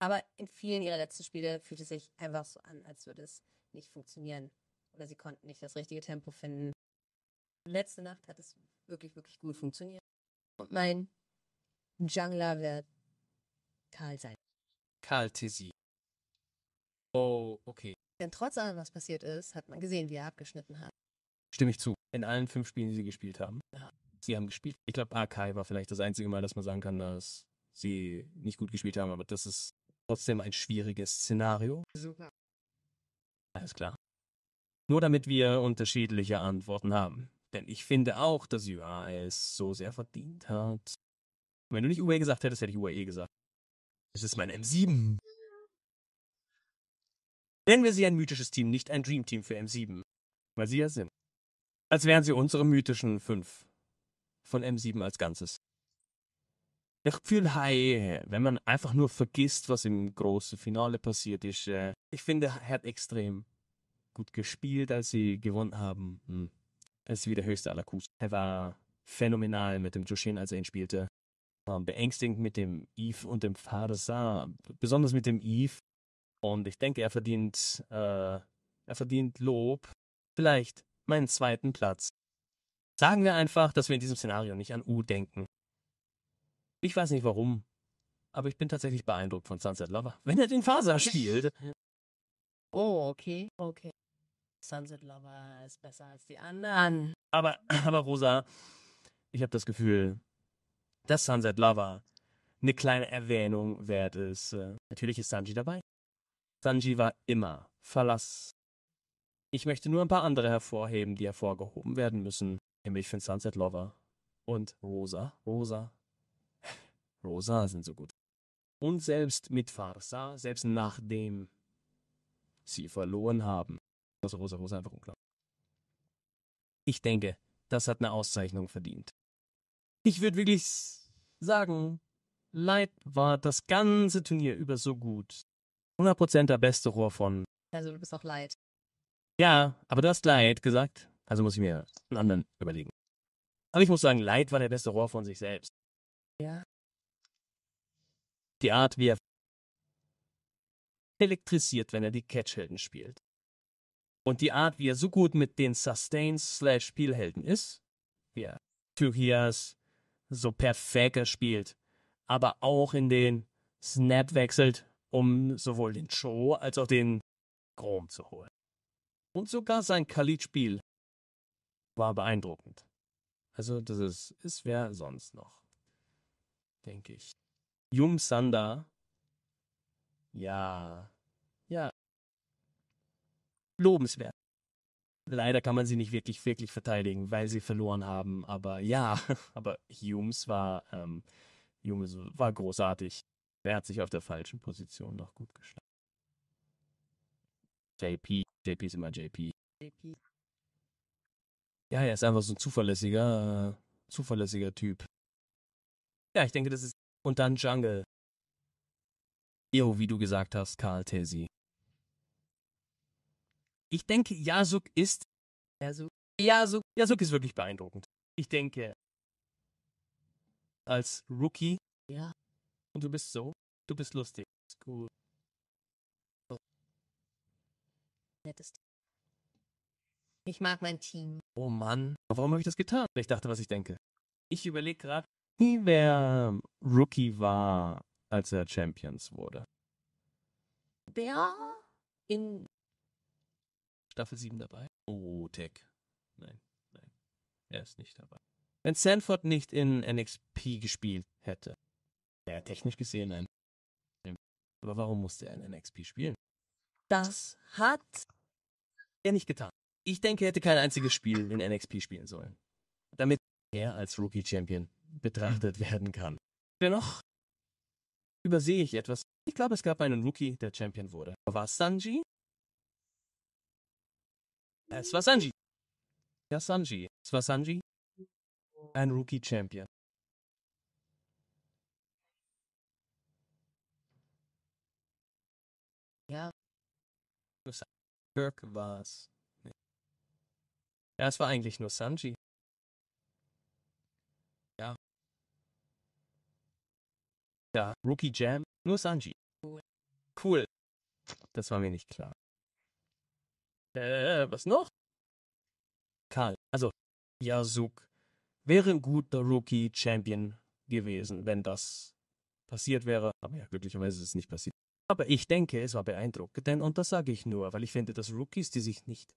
Aber in vielen ihrer letzten Spiele fühlte es sich einfach so an, als würde es nicht funktionieren. Oder sie konnten nicht das richtige Tempo finden. Letzte Nacht hat es wirklich, wirklich gut funktioniert. Und mein Jungler wird Karl sein. Karl Tizzy. Oh, okay. Denn trotz allem, was passiert ist, hat man gesehen, wie er abgeschnitten hat. Stimme ich zu. In allen fünf Spielen, die sie gespielt haben. Ja. Sie haben gespielt. Ich glaube, Arkai war vielleicht das einzige Mal, dass man sagen kann, dass sie nicht gut gespielt haben, aber das ist trotzdem ein schwieriges Szenario. Super. Alles klar. Nur damit wir unterschiedliche Antworten haben. Denn ich finde auch, dass UA es so sehr verdient hat. Wenn du nicht UA gesagt hättest, hätte ich UAE gesagt. Es ist mein M7. Nennen wir sie ein mythisches Team, nicht ein Dream-Team für M7. Weil sie ja sind. Als wären sie unsere mythischen fünf. Von M7 als Ganzes. Ich fühle high, wenn man einfach nur vergisst, was im großen Finale passiert ist. Äh, ich finde, er hat extrem gut gespielt, als sie gewonnen haben. Hm. Es ist wie der höchste aller Coups. Er war phänomenal mit dem Joshin, als er ihn spielte. Beängstigend mit dem Eve und dem Farsa, besonders mit dem Eve. Und ich denke, er verdient, äh, er verdient Lob. Vielleicht meinen zweiten Platz. Sagen wir einfach, dass wir in diesem Szenario nicht an U denken. Ich weiß nicht warum, aber ich bin tatsächlich beeindruckt von Sunset Lover. Wenn er den Faser spielt, Oh, okay. Okay. Sunset Lover ist besser als die anderen. Aber, aber Rosa, ich habe das Gefühl, dass Sunset Lover eine kleine Erwähnung wert ist. Äh, Natürlich ist Sanji dabei. Sanji war immer Verlass. Ich möchte nur ein paar andere hervorheben, die hervorgehoben werden müssen. Nämlich für Sunset Lover und Rosa. Rosa. Rosa sind so gut. Und selbst mit Farsa, selbst nachdem sie verloren haben. Das Rosa Rosa einfach unklar. Ich denke, das hat eine Auszeichnung verdient. Ich würde wirklich sagen, Light war das ganze Turnier über so gut. 100% der beste Rohr von. Also du bist auch leid. Ja, aber du hast Light gesagt. Also muss ich mir einen anderen überlegen. Aber ich muss sagen, Light war der beste Rohr von sich selbst. Ja. Die Art, wie er elektrisiert, wenn er die Catchhelden spielt. Und die Art, wie er so gut mit den Sustains-Spielhelden ist, wie er Tyrias so perfekt spielt, aber auch in den Snap wechselt, um sowohl den Cho als auch den Grom zu holen. Und sogar sein Khalid-Spiel war beeindruckend. Also, das ist, ist wer sonst noch, denke ich. Yum Sanda. Ja. Ja. Lobenswert. Leider kann man sie nicht wirklich, wirklich verteidigen, weil sie verloren haben. Aber ja, aber Humes war, ähm, Humes war großartig. Er hat sich auf der falschen Position noch gut geschlagen. JP. JP ist immer JP. JP. Ja, er ist einfach so ein zuverlässiger, äh, zuverlässiger Typ. Ja, ich denke, das ist. Und dann Jungle. Jo, wie du gesagt hast, Karl Tesi. Ich denke, Yasuk ist. Also, Yasuk, Yasuk ist wirklich beeindruckend. Ich denke, als Rookie. Ja. Und du bist so. Du bist lustig. Ist cool. nettes Team. Ich mag mein Team. Oh Mann. Warum habe ich das getan? Ich dachte, was ich denke. Ich überlege gerade, wie wer Rookie war, als er Champions wurde. Wer in Staffel 7 dabei? Oh, Tech. Nein, nein. Er ist nicht dabei. Wenn Sanford nicht in NXP gespielt hätte. Ja, technisch gesehen nein. Aber warum musste er in NXP spielen? Das hat Er nicht getan. Ich denke, er hätte kein einziges Spiel in NXP spielen sollen. Damit er als Rookie Champion betrachtet werden kann. Dennoch übersehe ich etwas. Ich glaube, es gab einen Rookie, der Champion wurde. War es Sanji? Es war Sanji. Ja, Sanji. Es war Sanji. Ein Rookie Champion. Ja. Kirk war es. Nee. Ja, es war eigentlich nur Sanji. Ja. Ja, Rookie Jam, nur Sanji. Cool. Cool. Das war mir nicht klar. Äh, was noch? Karl, also, Yasuk wäre ein guter Rookie Champion gewesen, wenn das passiert wäre. Aber ja, glücklicherweise ist es nicht passiert. Aber ich denke, es war beeindruckend, und das sage ich nur, weil ich finde, dass Rookies, die sich nicht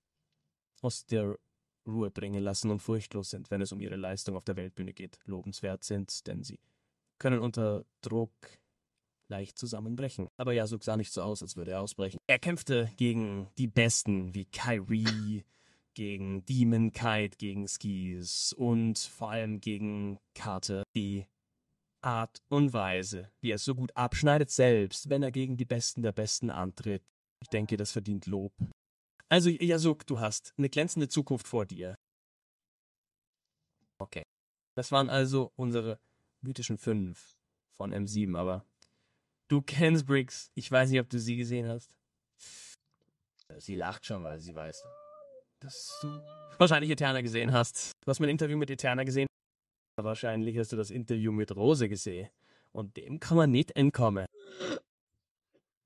aus der Ruhe bringen lassen und furchtlos sind, wenn es um ihre Leistung auf der Weltbühne geht, lobenswert sind, denn sie können unter Druck leicht zusammenbrechen. Aber Yasuk sah nicht so aus, als würde er ausbrechen. Er kämpfte gegen die Besten wie Kyrie, gegen Demon Kite, gegen Skis und vor allem gegen Karte, die Art und Weise, wie er so gut abschneidet, selbst wenn er gegen die Besten der Besten antritt. Ich denke, das verdient Lob. Also, Yasuk, du hast eine glänzende Zukunft vor dir. Okay. Das waren also unsere mythischen fünf von M7, aber du kennst Briggs. Ich weiß nicht, ob du sie gesehen hast. Sie lacht schon, weil sie weiß, Dass du wahrscheinlich Eterna gesehen hast. Du hast mein Interview mit Eterna gesehen. Wahrscheinlich hast du das Interview mit Rose gesehen. Und dem kann man nicht entkommen.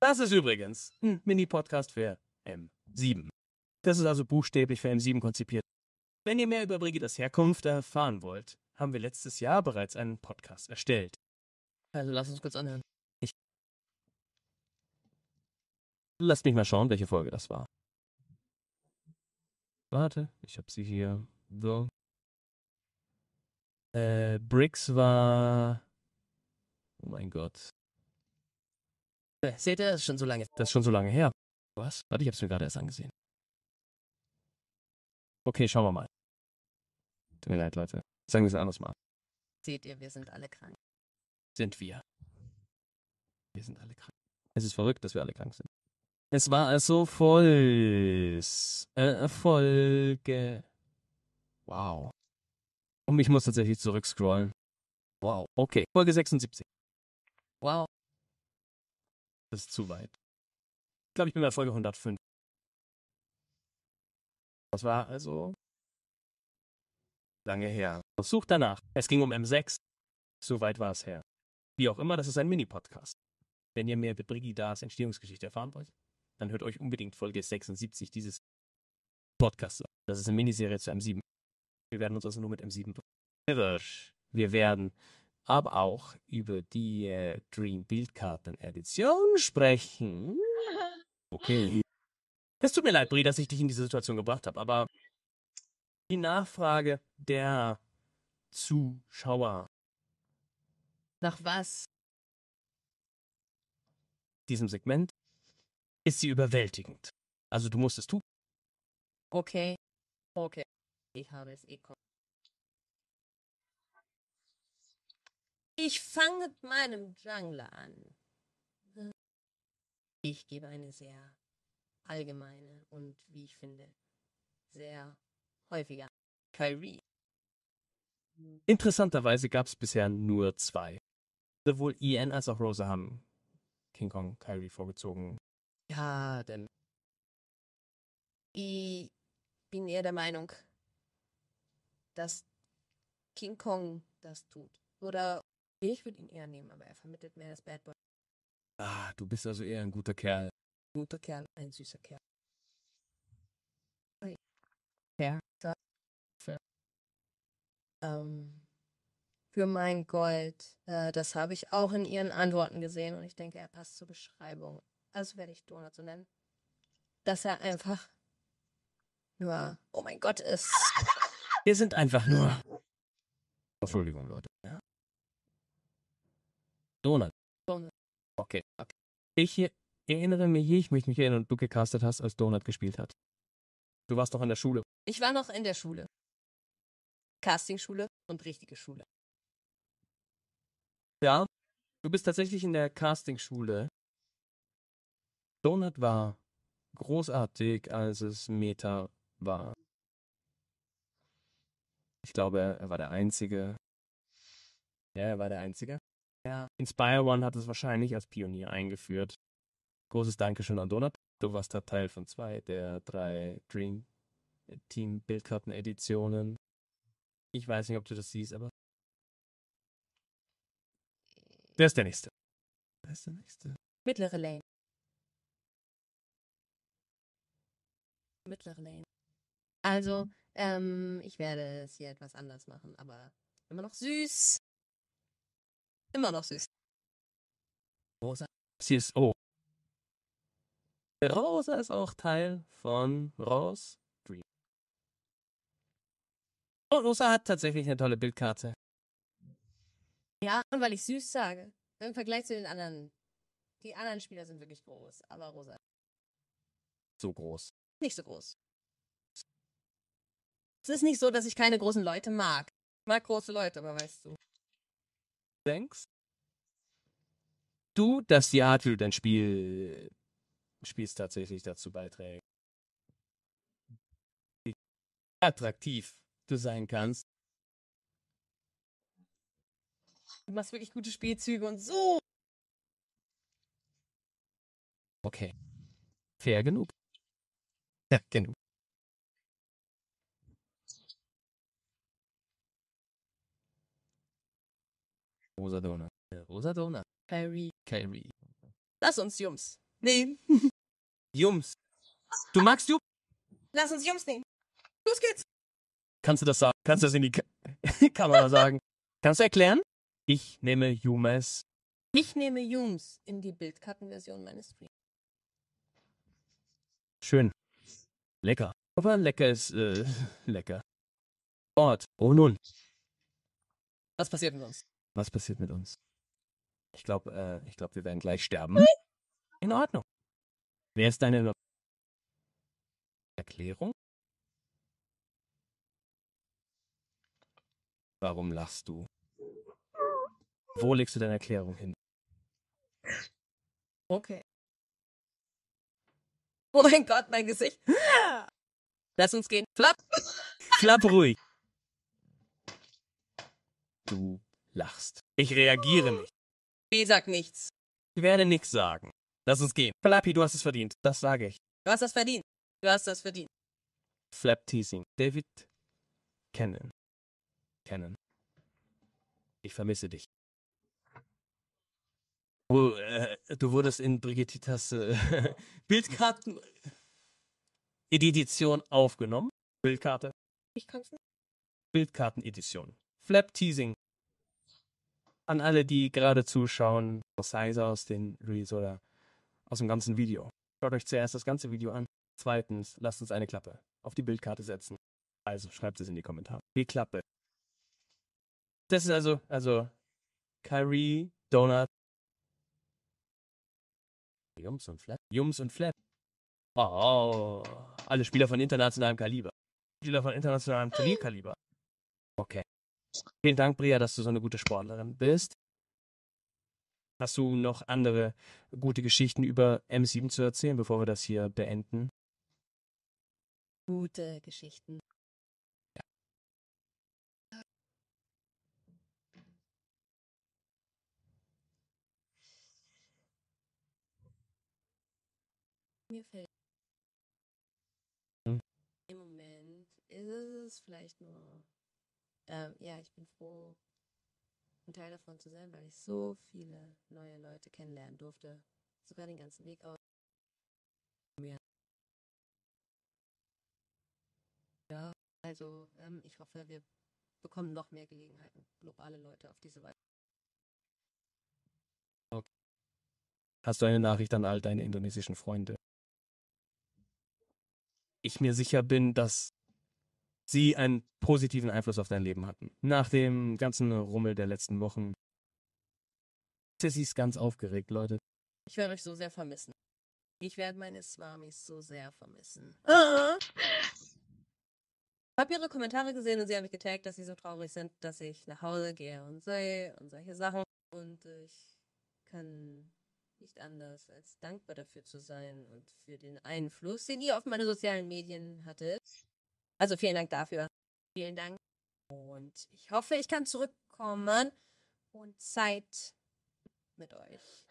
Das ist übrigens ein Mini-Podcast für M7. Das ist also buchstäblich für M7 konzipiert. Wenn ihr mehr über Brigidas Herkunft erfahren wollt, haben wir letztes Jahr bereits einen Podcast erstellt. Also lass uns kurz anhören. Lasst mich mal schauen, welche Folge das war. Warte, ich habe sie hier. So. Äh, Briggs war. Oh mein Gott. Äh, Seht ihr, das ist schon so lange. Das ist schon so lange her. Was? Warte, ich hab's mir gerade erst angesehen. Okay, schauen wir mal. Tut mir leid, Leute. Sagen wir es ein anderes Mal. Seht ihr, wir sind alle krank. Sind wir. Wir sind alle krank. Es ist verrückt, dass wir alle krank sind. Es war also Volls. Äh, Folge. Wow. Und ich muss tatsächlich zurückscrollen. Wow. Okay. Folge 76. Wow. Das ist zu weit. Ich glaube, ich bin bei Folge 105. Das war also lange her. Sucht danach. Es ging um M6. So weit war es her. Wie auch immer, das ist ein Mini-Podcast. Wenn ihr mehr über Brigidas Entstehungsgeschichte erfahren wollt, dann hört euch unbedingt Folge 76 dieses Podcasts an. Das ist eine Miniserie zu M7. Wir werden uns also nur mit M7 befassen. Wir werden aber auch über die äh, Dream Bildkarten Edition sprechen. Okay. Es tut mir leid, Brie, dass ich dich in diese Situation gebracht habe, aber die Nachfrage der Zuschauer Nach was? diesem Segment ist sie überwältigend. Also du musst es tun. Okay. Okay. Ich habe es eh Ich fange mit meinem Jungler an. Ich gebe eine sehr allgemeine und, wie ich finde, sehr häufige Kyrie. Interessanterweise gab es bisher nur zwei. Sowohl Ian als auch Rosa haben King Kong Kyrie vorgezogen. Ja, denn ich bin eher der Meinung, dass King Kong das tut. Oder ich würde ihn eher nehmen, aber er vermittelt mehr das Bad Boy. Ah, du bist also eher ein guter Kerl. Guter Kerl, ein süßer Kerl. Fair. Fair. Ähm, für mein Gold, äh, das habe ich auch in ihren Antworten gesehen und ich denke, er passt zur Beschreibung. Also werde ich Donut so nennen. Dass er einfach Nur, oh mein Gott, es. Wir sind einfach nur Entschuldigung, Leute. Donut. Donut. Okay, okay. Ich hier erinnere mich, ich möchte mich erinnern, du gecastet hast, als Donut gespielt hat. Du warst noch in der Schule. Ich war noch in der Schule. Castingschule und richtige Schule. Ja, du bist tatsächlich in der Castingschule. Donut war großartig, als es Meta war. Ich glaube, er, war der Einzige. Ja, er war der Einzige. Ja. Inspire One hat es wahrscheinlich als Pionier eingeführt. Großes Dankeschön an Donut. Du warst da Teil von zwei der drei Dream Team Bildkarten-Editionen. Ich weiß nicht, ob du das siehst, aber. Der ist der nächste. Der ist der nächste. Mittlere Lane. Mittlere Lane. Also, ähm, ich werde es hier etwas anders machen, aber immer noch süß. Immer noch süß. Rosa. Sie ist. Oh. Rosa ist auch Teil von Rose Dream. Oh, Rosa hat tatsächlich eine tolle Bildkarte. Ja, und weil ich süß sage. Im Vergleich zu den anderen. Die anderen Spieler sind wirklich groß, aber Rosa So groß. nicht so groß. Es ist nicht so, dass ich keine großen Leute mag. Ich mag große Leute, aber weißt du. Denkst du, dass die Art, wie du dein Spiel spielst, tatsächlich dazu beiträgt? Wie attraktiv du sein kannst? Du machst wirklich gute Spielzüge und so. Okay. Fair genug. Ja, genug. Rosa Donut. Ja, Rosa Donut. Kyrie. Kyrie. Lass uns Jums nehmen. Jums. Du magst Jums? Lass uns Jums nehmen. Los geht's. Kannst du das sagen? Kannst du das in die Ka Kamera sagen? Kannst du erklären? Ich nehme Jumes. Ich nehme Jums in die Bildkartenversion meines Streams. Schön. Lecker. Aber lecker ist, äh, lecker. Ort. Oh nun. Was passiert mit uns? Was passiert mit uns? Ich glaube, äh, ich glaube, wir werden gleich sterben. In Ordnung. Wer ist deine Erklärung? Warum lachst du? Wo legst du deine Erklärung hin? Okay. Oh mein Gott, mein Gesicht. Lass uns gehen. Flapp. Klapp ruhig. Du lachst. Ich reagiere nicht. B sagt nichts. Ich werde nichts sagen. Lass uns gehen. Flappy, du hast es verdient. Das sage ich. Du hast das verdient. Du hast das verdient. Flap Teasing. David Cannon. Cannon. Ich vermisse dich. Du, äh, du wurdest in Brigittitas äh, Bildkarten Edition aufgenommen. Bildkarte. Ich kann's nicht. Bildkartenedition. Flap Teasing. An alle, die gerade zuschauen, aus den Reels oder aus dem ganzen Video. Schaut euch zuerst das ganze Video an. Zweitens, lasst uns eine Klappe auf die Bildkarte setzen. Also schreibt es in die Kommentare. Die Klappe. Das ist also, also Kyrie, Donut, Jums und Flap. Jums und Flap. Oh, alle Spieler von internationalem Kaliber. Spieler von internationalem Turnierkaliber. Okay. Vielen Dank, Bria, dass du so eine gute Sportlerin bist. Hast du noch andere gute Geschichten über M7 zu erzählen, bevor wir das hier beenden? Gute Geschichten. Mir fällt. Hm. Im Moment ist es vielleicht nur. Ähm, ja, ich bin froh, ein Teil davon zu sein, weil ich so viele neue Leute kennenlernen durfte. Sogar den ganzen Weg aus. Ja, also ähm, ich hoffe, wir bekommen noch mehr Gelegenheiten, globale Leute auf diese Weise. Hast du eine Nachricht an all deine indonesischen Freunde? ich mir sicher bin, dass sie einen positiven Einfluss auf dein Leben hatten. Nach dem ganzen Rummel der letzten Wochen. Sie ist ganz aufgeregt, Leute. Ich werde euch so sehr vermissen. Ich werde meine Swamis so sehr vermissen. Ah. Ich habe ihre Kommentare gesehen und sie haben mich getaggt, dass sie so traurig sind, dass ich nach Hause gehe und sei und solche Sachen. Und ich kann nicht anders, als dankbar dafür zu sein und für den Einfluss, den ihr auf meine sozialen Medien hattet. Also vielen Dank dafür. Vielen Dank. Und ich hoffe, ich kann zurückkommen und Zeit mit euch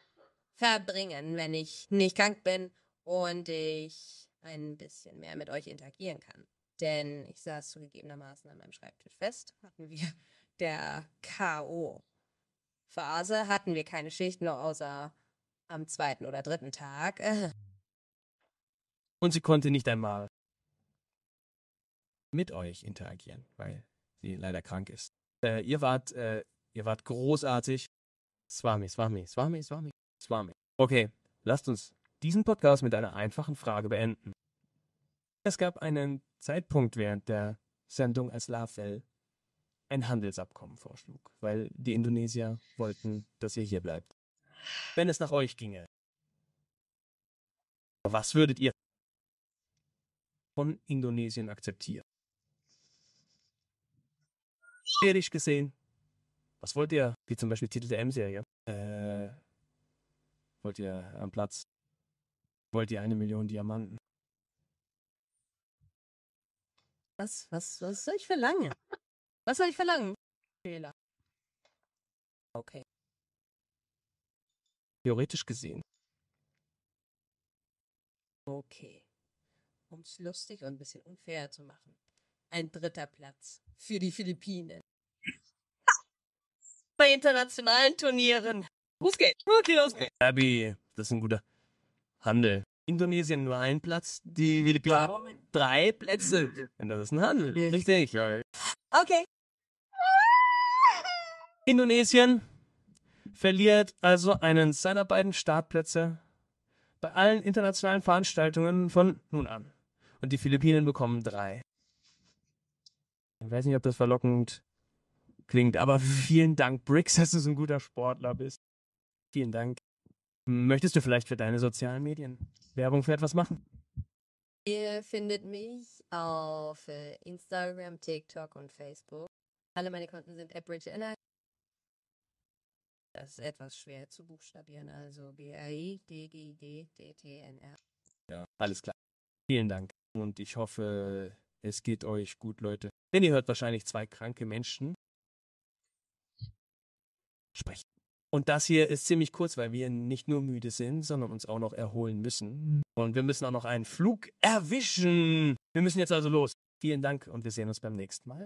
verbringen, wenn ich nicht krank bin und ich ein bisschen mehr mit euch interagieren kann. Denn ich saß zugegebenermaßen an meinem Schreibtisch fest, hatten wir der K.O.-Phase, hatten wir keine Schichten, außer am zweiten oder dritten Tag. Und sie konnte nicht einmal mit euch interagieren, weil sie leider krank ist. Äh, ihr wart, äh, ihr wart großartig. Swami, Swami, Swami, Swami, Swami. Okay, lasst uns diesen Podcast mit einer einfachen Frage beenden. Es gab einen Zeitpunkt während der Sendung, als Lavel ein Handelsabkommen vorschlug, weil die Indonesier wollten, dass ihr hier bleibt. Wenn es nach euch ginge, was würdet ihr von Indonesien akzeptieren? Ehrlich gesehen, was wollt ihr, wie zum Beispiel Titel der M-Serie? Äh, wollt ihr am Platz? Wollt ihr eine Million Diamanten? Was, was, was soll ich verlangen? Was soll ich verlangen? Fehler. Okay. Theoretisch gesehen. Okay. Um es lustig und ein bisschen unfair zu machen. Ein dritter Platz für die Philippinen. Bei internationalen Turnieren. Los geht's. Okay, los geht's. Abby, das ist ein guter Handel. Indonesien nur ein Platz, die Philippinen drei Plätze. Und das ist ein Handel. Richtig. Okay. Indonesien verliert also einen seiner beiden Startplätze bei allen internationalen Veranstaltungen von nun an. Und die Philippinen bekommen drei. Ich weiß nicht, ob das verlockend klingt, aber vielen Dank, Bricks, dass du so ein guter Sportler bist. Vielen Dank. Möchtest du vielleicht für deine sozialen Medien Werbung für etwas machen? Ihr findet mich auf äh, Instagram, TikTok und Facebook. Alle meine Konten sind AbridgeNR. Das ist etwas schwer zu buchstabieren, also B-R-I-D-G-D-D-T-N-R. Ja, alles klar. Vielen Dank. Und ich hoffe, es geht euch gut, Leute. Denn ihr hört wahrscheinlich zwei kranke Menschen sprechen. Und das hier ist ziemlich kurz, weil wir nicht nur müde sind, sondern uns auch noch erholen müssen. Und wir müssen auch noch einen Flug erwischen. Wir müssen jetzt also los. Vielen Dank und wir sehen uns beim nächsten Mal.